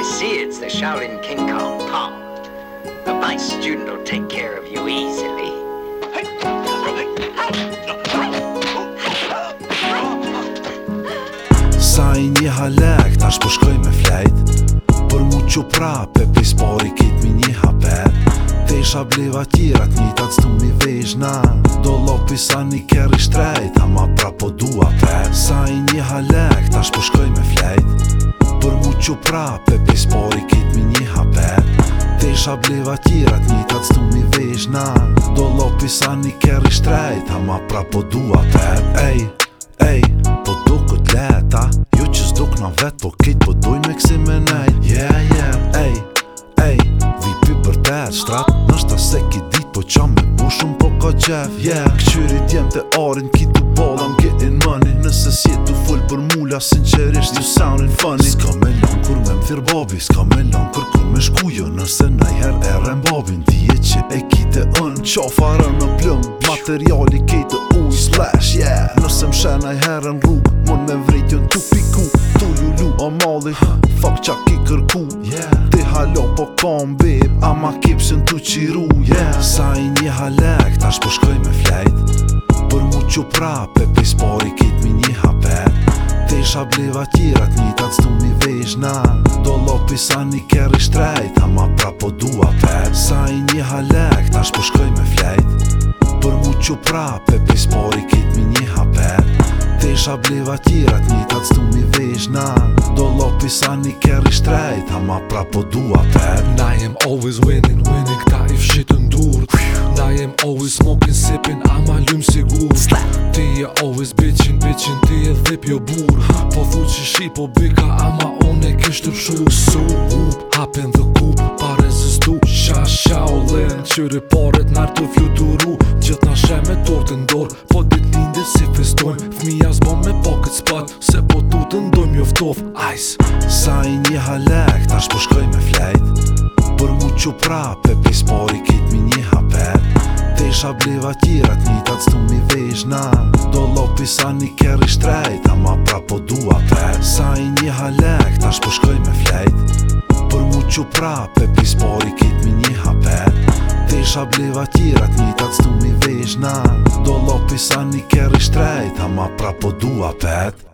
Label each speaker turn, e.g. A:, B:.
A: I see it's the Shaolin King Kong Pong. A nice student will take care of you easily. Sa i një halek, tash përshkoj po me flejt Për mu që prap e pispori kit mi një hapet Dhe bleva tjera të të stumi vejshna Do lopi sa një kërri shtrejt, ama prapo dua pet Sa i një halek, tash përshkoj po me flejt Për mu që prapë Dhe pisë pari kitë mi një hape Te bleva tjirat, një tatë stu mi vesh na Do lopi sa një kërë i shtrejt Ha ma prapë o dua të Ej, ej, po do këtë leta Jo që zdo këna vet, Po kitë po dojnë me kësi me nejt Yeah, yeah, ej, ej Vi pi për të e shtrat Nështë ta se ki ditë po qa me bushëm po ka gjef Yeah, këqyrit jem të orin, Kitë të bolam, get lulla sincerisht you soundin' funny Ska me lon kur me më thirë bobi Ska me lon kur kur me shku jo nëse najher e rembobin Dije që e kite ën qofarë në plëm Materiali kite uj Slash, yeah Nëse më shen najher në rrug Mon me vrejtjo në tu piku Tu o mali Fuck qa ki kërku yeah. Ti halo po kom bib Ama kipsin tu qiru yeah. Sa i një halek Tash përshkoj po me flejt Për mu që prape Pispori kitë mi një hape kesha bleva tjirat një tatë stu mi vejsh na Do lopi sa një kërri shtrejt A ma pra po dua Sa i një halek Ta shpo shkoj me flejt Për mu që prap E pis pori kit mi një hapet Tesha bleva tjirat një tatë stu mi vejsh na
B: Do lopi sa një kërri shtrejt A ma pra po dua pep Na jem always winning winning Ta i fshitë ndurë Pfff And I am always smoking, sipping, I'm a lume sigur Ti e always bitchin, bitchin, ti e dhip jo bur Po thu që shi po bika, ama on e kisht të pshu Su, hup, hapen dhe ku, pa rezistu Sha, sha, o len, që riparet nartë të fluturu Gjët nga shem e torë të ndorë, po dit lindi si festojmë Fmi as bom me pocket spot, se po tu të ndojmë joftof Ice, sa i një halek, ta po shkoj me flight Qo prape,
A: pis pori kit mi një hapet Te isha bleva tjera t'mi ta mi vejsh Do lopi sa një kërri shtrejt, a prapo du apet Sa i një halek, ta shpushkoj po me flejt Për mu qo prape, pis pori kit mi një hapet Te isha bleva tjera t'mi ta mi vejsh Do lopi sa një kërri shtrejt, a prapo du apet